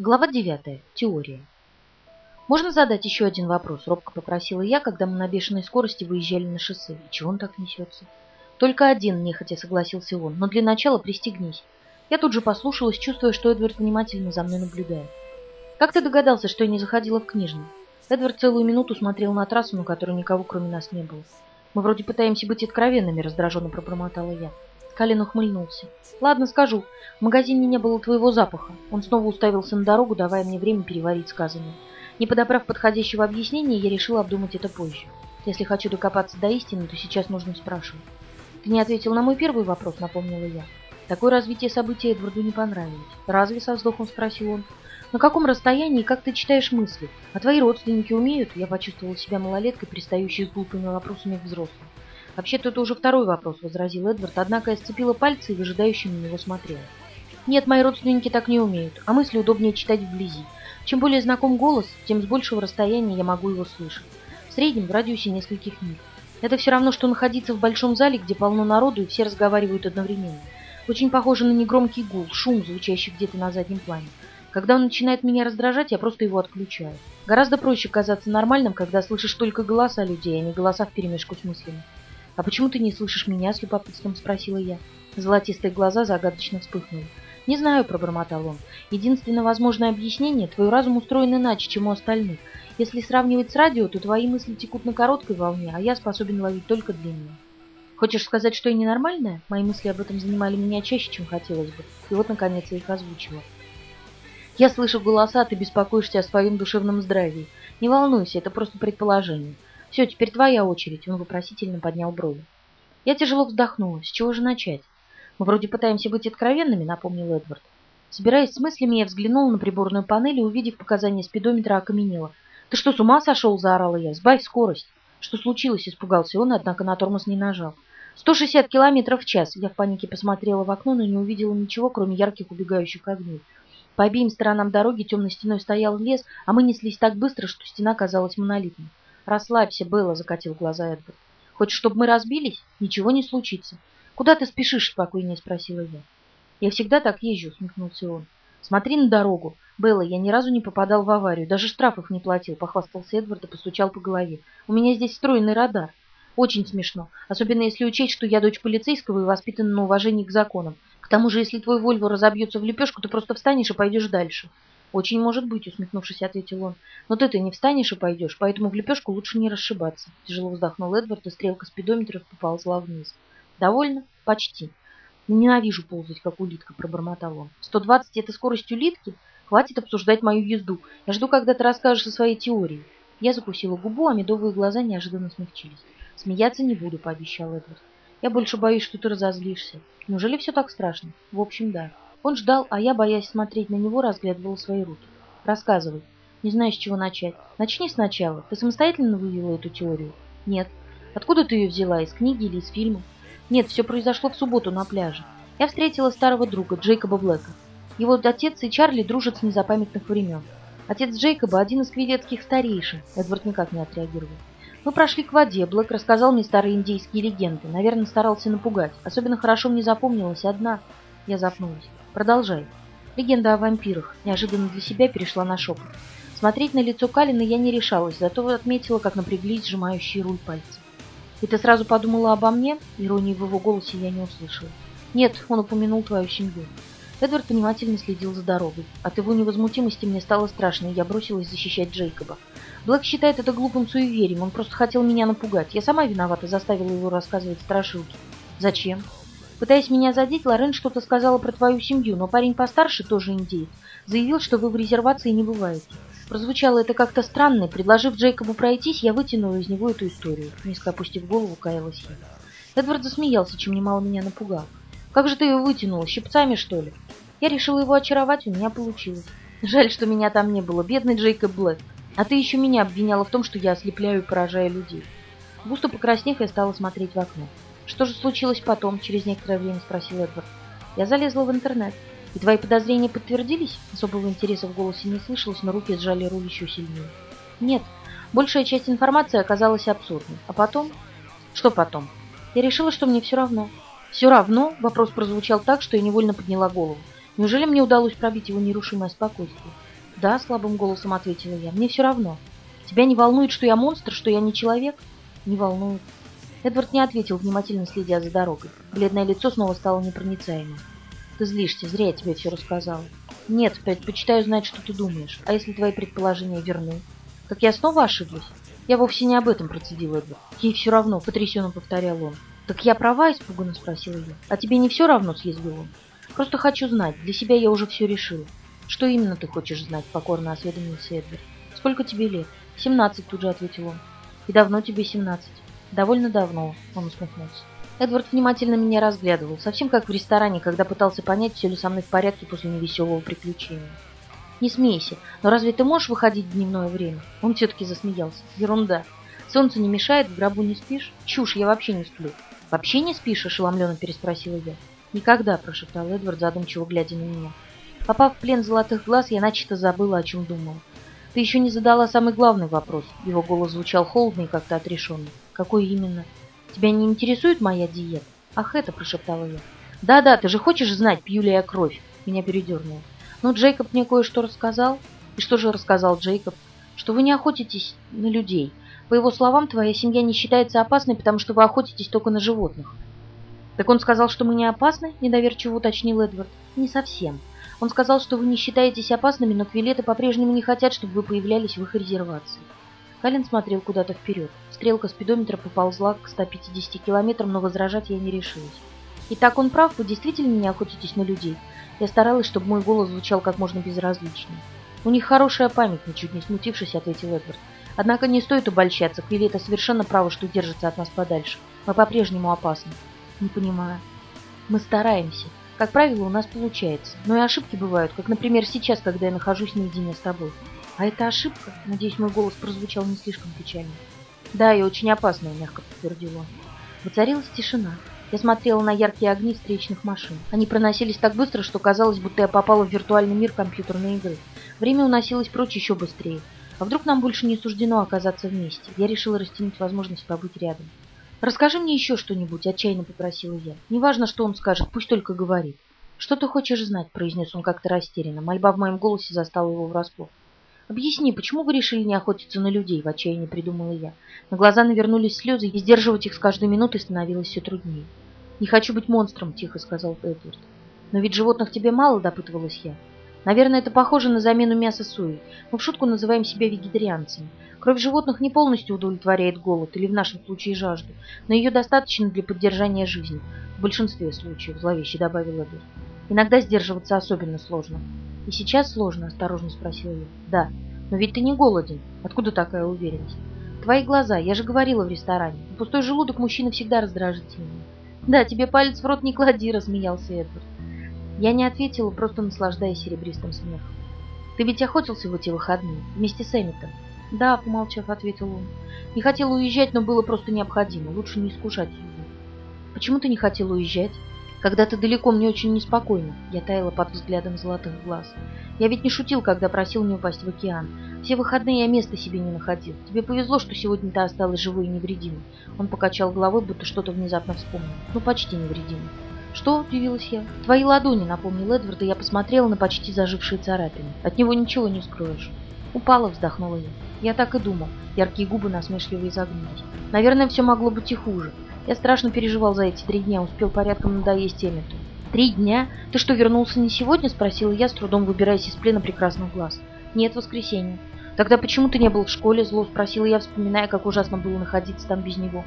Глава 9. Теория. «Можно задать еще один вопрос?» – робко попросила я, когда мы на бешеной скорости выезжали на шоссе. И чего он так несется? «Только один», – нехотя согласился он, – «но для начала пристегнись». Я тут же послушалась, чувствуя, что Эдвард внимательно за мной наблюдает. «Как ты догадался, что я не заходила в книжный?» Эдвард целую минуту смотрел на трассу, на которой никого кроме нас не было. «Мы вроде пытаемся быть откровенными», – раздраженно пробормотала я. Калин ухмыльнулся. «Ладно, скажу. В магазине не было твоего запаха». Он снова уставился на дорогу, давая мне время переварить сказанное. Не подобрав подходящего объяснения, я решила обдумать это позже. Если хочу докопаться до истины, то сейчас нужно спрашивать. «Ты не ответил на мой первый вопрос», — напомнила я. Такое развитие событий Эдварду не понравилось. «Разве?» — со вздохом спросил он. «На каком расстоянии как ты читаешь мысли? А твои родственники умеют?» Я почувствовала себя малолеткой, пристающей с глупыми вопросами к взрослым. «Вообще-то это уже второй вопрос», — возразил Эдвард, однако я сцепила пальцы и выжидающе на него смотрела. «Нет, мои родственники так не умеют, а мысли удобнее читать вблизи. Чем более знаком голос, тем с большего расстояния я могу его слышать. В среднем в радиусе нескольких миль. Это все равно, что находиться в большом зале, где полно народу и все разговаривают одновременно. Очень похоже на негромкий гул, шум, звучащий где-то на заднем плане. Когда он начинает меня раздражать, я просто его отключаю. Гораздо проще казаться нормальным, когда слышишь только голоса людей, а не голоса вперемешку с мыслями. «А почему ты не слышишь меня?» — с любопытством спросила я. Золотистые глаза загадочно вспыхнули. «Не знаю», — пробормотал он. «Единственное возможное объяснение — твой разум устроен иначе, чем у остальных. Если сравнивать с радио, то твои мысли текут на короткой волне, а я способен ловить только длинную. Хочешь сказать, что я ненормальная? Мои мысли об этом занимали меня чаще, чем хотелось бы. И вот, наконец, я их озвучила. Я слышу голоса, ты беспокоишься о своем душевном здравии. Не волнуйся, это просто предположение. «Все, теперь твоя очередь», — он вопросительно поднял брови. Я тяжело вздохнула. С чего же начать? Мы вроде пытаемся быть откровенными, напомнил Эдвард. Собираясь с мыслями, я взглянула на приборную панель и, увидев показания спидометра, окаменела. «Ты что, с ума сошел?» – заорала я. «Сбавь скорость!» «Что случилось?» – испугался он, однако на тормоз не нажал. «160 километров в час!» Я в панике посмотрела в окно, но не увидела ничего, кроме ярких убегающих огней. По обеим сторонам дороги темной стеной стоял лес, а мы неслись так быстро, что стена казалась монолитной. «Расслабься, Белла», — закатил глаза Эдвард. «Хочешь, чтобы мы разбились? Ничего не случится». «Куда ты спешишь?» — спокойнее спросила я. «Я всегда так езжу», — усмехнулся он. «Смотри на дорогу. Белла, я ни разу не попадал в аварию, даже штрафов не платил», — похвастался Эдвард и постучал по голове. «У меня здесь встроенный радар. Очень смешно, особенно если учесть, что я дочь полицейского и воспитана на уважении к законам. К тому же, если твой Вольво разобьется в лепешку, ты просто встанешь и пойдешь дальше». «Очень может быть», — усмехнувшись, ответил он. «Но ты-то не встанешь и пойдешь, поэтому в лепешку лучше не расшибаться». Тяжело вздохнул Эдвард, и стрелка спидометра поползла вниз. «Довольно? Почти. Ненавижу ползать, как улитка», — пробормотал он. «Сто двадцать — это скорость улитки? Хватит обсуждать мою езду. Я жду, когда ты расскажешь о своей теории». Я закусила губу, а медовые глаза неожиданно смягчились. «Смеяться не буду», — пообещал Эдвард. «Я больше боюсь, что ты разозлишься. Неужели все так страшно?» «В общем, да». Он ждал, а я, боясь смотреть на него, разглядывала свои руки. «Рассказывай. Не знаю, с чего начать. Начни сначала. Ты самостоятельно вывела эту теорию?» «Нет». «Откуда ты ее взяла? Из книги или из фильма?» «Нет, все произошло в субботу на пляже. Я встретила старого друга, Джейкоба Блэка. Его отец и Чарли дружат с незапамятных времен. Отец Джейкоба – один из кведетских старейшин. Эдвард никак не отреагировал. Мы прошли к воде. Блэк рассказал мне старые индейские легенды. Наверное, старался напугать. Особенно хорошо мне запомнилась одна. Я запнулась. Продолжай. Легенда о вампирах неожиданно для себя перешла на шепот. Смотреть на лицо Калина я не решалась, зато отметила, как напряглись сжимающие руль пальцы. «И ты сразу подумала обо мне?» Иронии в его голосе я не услышала. «Нет, он упомянул твою семью». Эдвард внимательно следил за дорогой. От его невозмутимости мне стало страшно, и я бросилась защищать Джейкоба. Блэк считает это глупым суеверием, он просто хотел меня напугать. Я сама виновата, заставила его рассказывать страшилки. «Зачем?» Пытаясь меня задеть, Лорен что-то сказала про твою семью, но парень постарше, тоже индеец, заявил, что вы в резервации не бываете. Прозвучало это как-то странно, предложив Джейкобу пройтись, я вытянула из него эту историю. Низко опустив голову, каялась я. Эдвард засмеялся, чем немало меня напугал. «Как же ты ее вытянула? Щипцами, что ли?» Я решила его очаровать, у меня получилось. Жаль, что меня там не было, бедный Джейкоб Блэк. А ты еще меня обвиняла в том, что я ослепляю и поражаю людей. Густо покраснев, я стала смотреть в окно. «Что же случилось потом?» – через некоторое время спросил Эдвард. «Я залезла в интернет. И твои подозрения подтвердились?» Особого интереса в голосе не слышалось, но руки сжали руль еще сильнее. «Нет. Большая часть информации оказалась абсурдной. А потом?» «Что потом?» «Я решила, что мне все равно». «Все равно?» – вопрос прозвучал так, что я невольно подняла голову. Неужели мне удалось пробить его нерушимое спокойствие? «Да», — слабым голосом ответила я, — «мне все равно. Тебя не волнует, что я монстр, что я не человек?» «Не волнует». Эдвард не ответил, внимательно следя за дорогой. Бледное лицо снова стало непроницаемым. «Ты злишься, зря я тебе все рассказала». «Нет, предпочитаю знать, что ты думаешь. А если твои предположения верны?» «Так я снова ошиблась?» «Я вовсе не об этом процедил Эдвард. Ей все равно», — потрясенно повторял он. «Так я права?» — испуганно спросила я. «А тебе не все равно?» — съязвил он. «Просто хочу знать. Для себя я уже все решила». «Что именно ты хочешь знать?» — покорно осведомился Эдвард. «Сколько тебе лет?» «Семнадцать», — тут же ответил он. «И давно тебе семнадцать?» «Довольно давно», — он усмехнулся. Эдвард внимательно меня разглядывал, совсем как в ресторане, когда пытался понять, все ли со мной в порядке после невеселого приключения. «Не смейся, но разве ты можешь выходить в дневное время?» Он все-таки засмеялся. «Ерунда. Солнце не мешает, в гробу не спишь? Чушь, я вообще не сплю». «Вообще не спишь?» – ошеломленно переспросила я. «Никогда», – прошептал Эдвард, задумчиво глядя на меня. Попав в плен золотых глаз, я начисто забыла, о чем думала. «Ты еще не задала самый главный вопрос». Его голос звучал холодно и как-то отрешенно. «Какой именно?» «Тебя не интересует моя диета?» «Ах, это!» – прошептала я. «Да-да, ты же хочешь знать, пью ли я кровь?» Меня передернуло. «Ну, Джейкоб мне кое-что рассказал». «И что же рассказал Джейкоб?» «Что вы не охотитесь на людей. По его словам, твоя семья не считается опасной, потому что вы охотитесь только на животных». «Так он сказал, что мы не опасны?» – недоверчиво уточнил Эдвард. «Не совсем. Он сказал, что вы не считаетесь опасными, но квилеты по-прежнему не хотят, чтобы вы появлялись в их резервации». Калин смотрел куда-то вперед. Стрелка спидометра поползла к 150 километрам, но возражать я не решилась. «Итак, он прав, вы действительно не охотитесь на людей?» Я старалась, чтобы мой голос звучал как можно безразличнее. «У них хорошая память», — ничуть не смутившись, ответил Эдвард. «Однако не стоит обольщаться, Квилета совершенно право, что держится от нас подальше. Мы по-прежнему опасны». «Не понимаю». «Мы стараемся. Как правило, у нас получается. Но и ошибки бывают, как, например, сейчас, когда я нахожусь наедине с тобой. А это ошибка?» Надеюсь, мой голос прозвучал не слишком печально. «Да, и очень опасная», — мягко подтвердил он. Воцарилась тишина. Я смотрела на яркие огни встречных машин. Они проносились так быстро, что казалось, будто я попала в виртуальный мир компьютерной игры. Время уносилось прочь еще быстрее. А вдруг нам больше не суждено оказаться вместе? Я решила растянуть возможность побыть рядом. «Расскажи мне еще что-нибудь», — отчаянно попросила я. «Неважно, что он скажет, пусть только говорит». «Что ты хочешь знать?» — произнес он как-то растерянно. Мольба в моем голосе застала его врасплох. «Объясни, почему вы решили не охотиться на людей?» — в отчаянии придумала я. На глаза навернулись слезы, и сдерживать их с каждой минутой становилось все труднее. «Не хочу быть монстром», — тихо сказал Эдвард. «Но ведь животных тебе мало», — допытывалась я. «Наверное, это похоже на замену мяса сои. Мы в шутку называем себя вегетарианцами. Кровь животных не полностью удовлетворяет голод, или в нашем случае жажду, но ее достаточно для поддержания жизни. В большинстве случаев», — зловеще добавил Эдвард. «Иногда сдерживаться особенно сложно». «И сейчас сложно?» — осторожно спросила я. «Да. Но ведь ты не голоден. Откуда такая уверенность?» «Твои глаза. Я же говорила в ресторане. Пустой желудок мужчины всегда раздражительный». «Да, тебе палец в рот не клади», — рассмеялся Эдвард. Я не ответила, просто наслаждаясь серебристым смехом. «Ты ведь охотился в эти выходные вместе с Эмитом?» «Да», — помолчав, ответил он. «Не хотел уезжать, но было просто необходимо. Лучше не искушать его». «Почему ты не хотел уезжать?» Когда ты далеко, мне очень неспокойно. Я таяла под взглядом золотых глаз. Я ведь не шутил, когда просил не упасть в океан. Все выходные я места себе не находил. Тебе повезло, что сегодня ты осталась живой и невредимой. Он покачал головой, будто что-то внезапно вспомнил. Ну, почти невредимой. «Что?» – удивилась я. «Твои ладони», – напомнил Эдвард, и я посмотрела на почти зажившие царапины. «От него ничего не скроешь». Упала, вздохнула я. Я так и думал. Яркие губы насмешливо изогнулись. Наверное, все могло быть и хуже. Я страшно переживал за эти три дня, успел порядком надоесть Эммету. «Три дня? Ты что, вернулся не сегодня?» – спросила я, с трудом выбираясь из плена прекрасных глаз. «Нет, воскресенье». «Тогда почему ты не был в школе?» – зло спросила я, вспоминая, как ужасно было находиться там без него.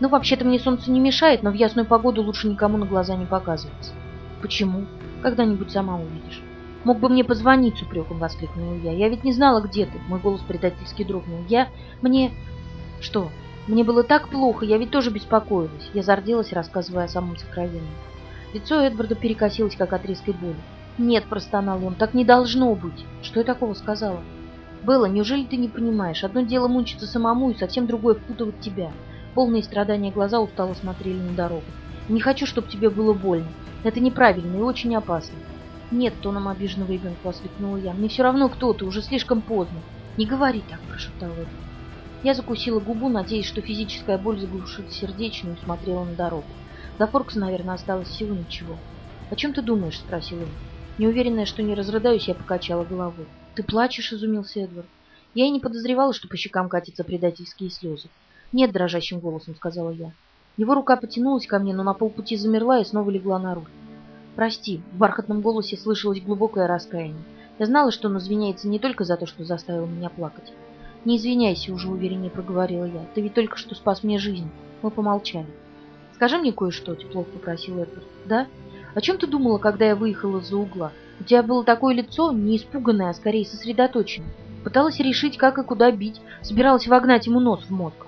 «Ну, вообще-то мне солнце не мешает, но в ясную погоду лучше никому на глаза не показываться». «Почему? Когда-нибудь сама увидишь». «Мог бы мне позвонить с упреком», — воскликнула я. «Я ведь не знала, где ты». Мой голос предательски дрогнул. «Я... мне...» «Что?» Мне было так плохо, я ведь тоже беспокоилась. Я зарделась, рассказывая о самом сокровенном. Лицо Эдварда перекосилось, как от резкой боли. «Нет», — простонал он, — «так не должно быть». «Что я такого сказала?» «Белла, неужели ты не понимаешь? Одно дело мучиться самому, и совсем другое впутывать тебя». Полные страдания глаза устало смотрели на дорогу. «Не хочу, чтобы тебе было больно. Это неправильно и очень опасно». «Нет», — тоном обиженного ребенка воскликнула я, — «мне все равно кто ты, уже слишком поздно». «Не говори так», — прошептал Эдвард. Я закусила губу, надеясь, что физическая боль заглушит сердечную, и смотрела на дорогу. До Форкса, наверное, осталось всего ничего. «О чем ты думаешь?» – спросил он. Неуверенная, что не разрыдаюсь, я покачала головой. «Ты плачешь?» — изумился Эдвард. Я и не подозревала, что по щекам катятся предательские слезы. «Нет», — дрожащим голосом сказала я. Его рука потянулась ко мне, но на полпути замерла и снова легла на руль. «Прости», — в бархатном голосе слышалось глубокое раскаяние. Я знала, что он извиняется не только за то, что заставил меня плакать. «Не извиняйся», — уже увереннее проговорила я. «Ты ведь только что спас мне жизнь». Мы помолчали. «Скажи мне кое-что», — тепло попросил Эдвард. «Да? О чем ты думала, когда я выехала из-за угла? У тебя было такое лицо, не испуганное, а скорее сосредоточенное. Пыталась решить, как и куда бить, собиралась вогнать ему нос в мозг.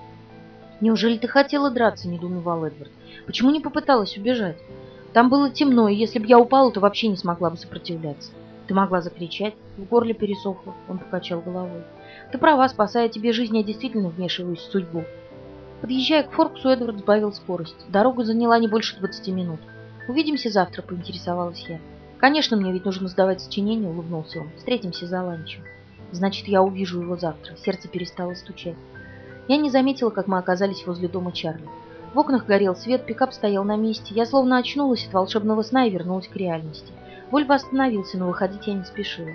«Неужели ты хотела драться?» – недоумевал Эдвард. «Почему не попыталась убежать? Там было темно, и если бы я упала, то вообще не смогла бы сопротивляться. Ты могла закричать, в горле пересохло». Он покачал головой. «Ты права, спасая тебе жизнь, я действительно вмешиваюсь в судьбу». Подъезжая к Форксу, Эдвард сбавил скорость. Дорога заняла не больше двадцати минут. «Увидимся завтра», — поинтересовалась я. «Конечно, мне ведь нужно сдавать сочинение», — улыбнулся он. «Встретимся за ланчем». «Значит, я увижу его завтра». Сердце перестало стучать. Я не заметила, как мы оказались возле дома Чарли. В окнах горел свет, пикап стоял на месте. Я словно очнулась от волшебного сна и вернулась к реальности. Вольво остановился, но выходить я не спешила.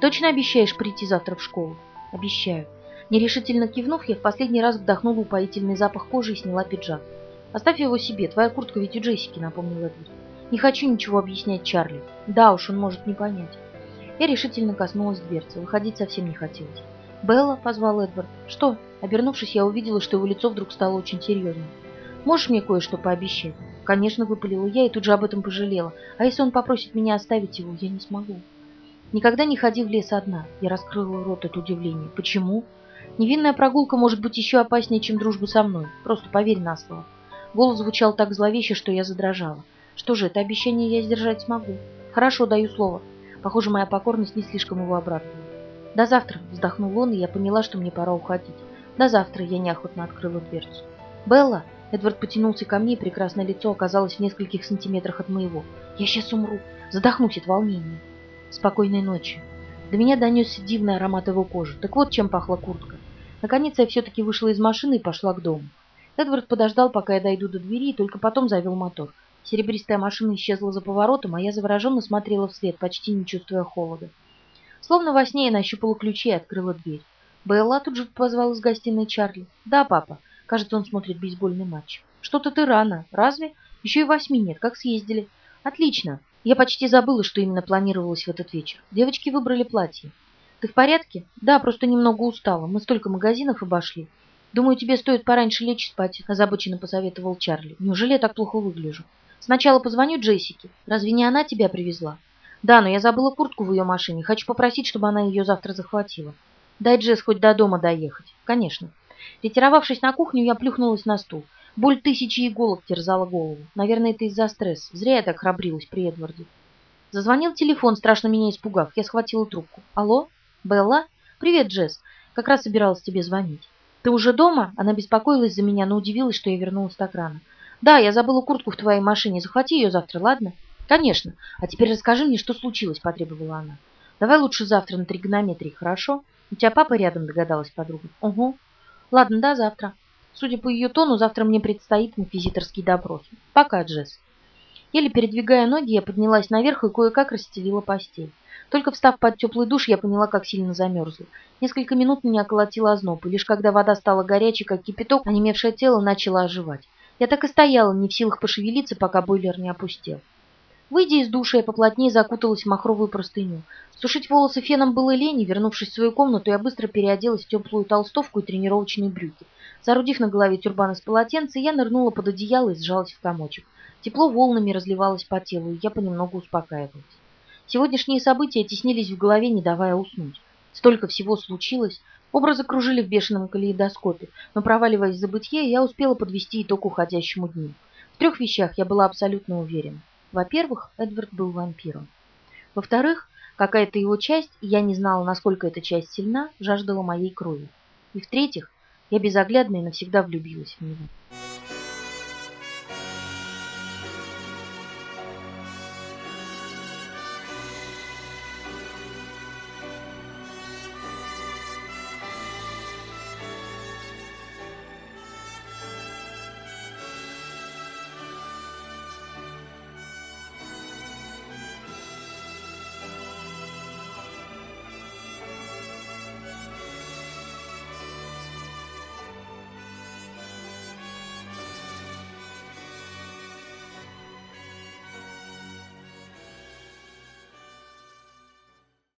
«Точно обещаешь прийти завтра в школу?» «Обещаю». Нерешительно кивнув, я в последний раз вдохнула упоительный запах кожи и сняла пиджак. «Оставь его себе, твоя куртка ведь у Джессики», — напомнил Эдвард. «Не хочу ничего объяснять Чарли. Да уж, он может не понять». Я решительно коснулась дверцы, выходить совсем не хотелось. «Белла», — позвал Эдвард. «Что?» Обернувшись, я увидела, что его лицо вдруг стало очень серьезным. «Можешь мне кое-что пообещать?» «Конечно», — выпалила я и тут же об этом пожалела. «А если он попросит меня оставить его, я не смогу». «Никогда не ходи в лес одна», — я раскрыла рот от удивления. «Почему?» «Невинная прогулка может быть еще опаснее, чем дружба со мной. Просто поверь на слово». Голос звучал так зловеще, что я задрожала. Что же, это обещание я сдержать смогу. Хорошо, даю слово. Похоже, моя покорность не слишком его обрадовала. До завтра, вздохнул он, и я поняла, что мне пора уходить. До завтра я неохотно открыла дверцу. Белла, Эдвард потянулся ко мне, и прекрасное лицо оказалось в нескольких сантиметрах от моего. Я сейчас умру, задохнусь от волнения. Спокойной ночи. До меня донесся дивный аромат его кожи. Так вот, чем пахла куртка. Наконец я все-таки вышла из машины и пошла к дому. Эдвард подождал, пока я дойду до двери, и только потом завел мотор. Серебристая машина исчезла за поворотом, а я завороженно смотрела вслед, почти не чувствуя холода. Словно во сне я нащупала ключи и открыла дверь. Белла тут же позвал из гостиной Чарли. «Да, папа. Кажется, он смотрит бейсбольный матч». «Что-то ты рано. Разве? Еще и восьми нет. Как съездили?» «Отлично. Я почти забыла, что именно планировалось в этот вечер. Девочки выбрали платье. Ты в порядке? Да, просто немного устала. Мы столько магазинов обошли. Думаю, тебе стоит пораньше лечь спать, озабоченно посоветовал Чарли. Неужели я так плохо выгляжу? Сначала позвоню Джессике. Разве не она тебя привезла? Да, но я забыла куртку в ее машине. Хочу попросить, чтобы она ее завтра захватила. Дай Джесс хоть до дома доехать. Конечно. Ретировавшись на кухню, я плюхнулась на стул. Боль тысячи иголок терзала голову. Наверное, это из-за стресса. Зря я так храбрилась при Эдварде. Зазвонил телефон, страшно меня испугав. Я схватила трубку. Алло? Белла? Привет, Джесс. Как раз собиралась тебе звонить. Ты уже дома? Она беспокоилась за меня, но удивилась, что я вернулась так рано. Да, я забыла куртку в твоей машине. Захвати ее завтра, ладно? Конечно. А теперь расскажи мне, что случилось, потребовала она. Давай лучше завтра на тригонометрии, хорошо? У тебя папа рядом, догадалась подруга. Угу. Ладно, до завтра. Судя по ее тону, завтра мне предстоит инквизиторский допрос. Пока, Джесс. Еле передвигая ноги, я поднялась наверх и кое-как расстелила постель. Только встав под теплый душ, я поняла, как сильно замерзла. Несколько минут меня колотило озноб, и лишь когда вода стала горячей, как кипяток, онемевшее тело начало оживать. Я так и стояла, не в силах пошевелиться, пока бойлер не опустел. Выйдя из душа, я поплотнее закуталась в махровую простыню. Сушить волосы феном было лень, вернувшись в свою комнату, я быстро переоделась в теплую толстовку и тренировочные брюки. Соорудив на голове тюрбан из полотенца, я нырнула под одеяло и сжалась в комочек. Тепло волнами разливалось по телу, и я понемногу успокаивалась. Сегодняшние события теснились в голове, не давая уснуть. Столько всего случилось. Образы кружили в бешеном калейдоскопе, но, проваливаясь в забытье, я успела подвести итог уходящему дню. В трех вещах я была абсолютно уверена. Во-первых, Эдвард был вампиром. Во-вторых, какая-то его часть, я не знала, насколько эта часть сильна, жаждала моей крови. И в-третьих, я безоглядно и навсегда влюбилась в него.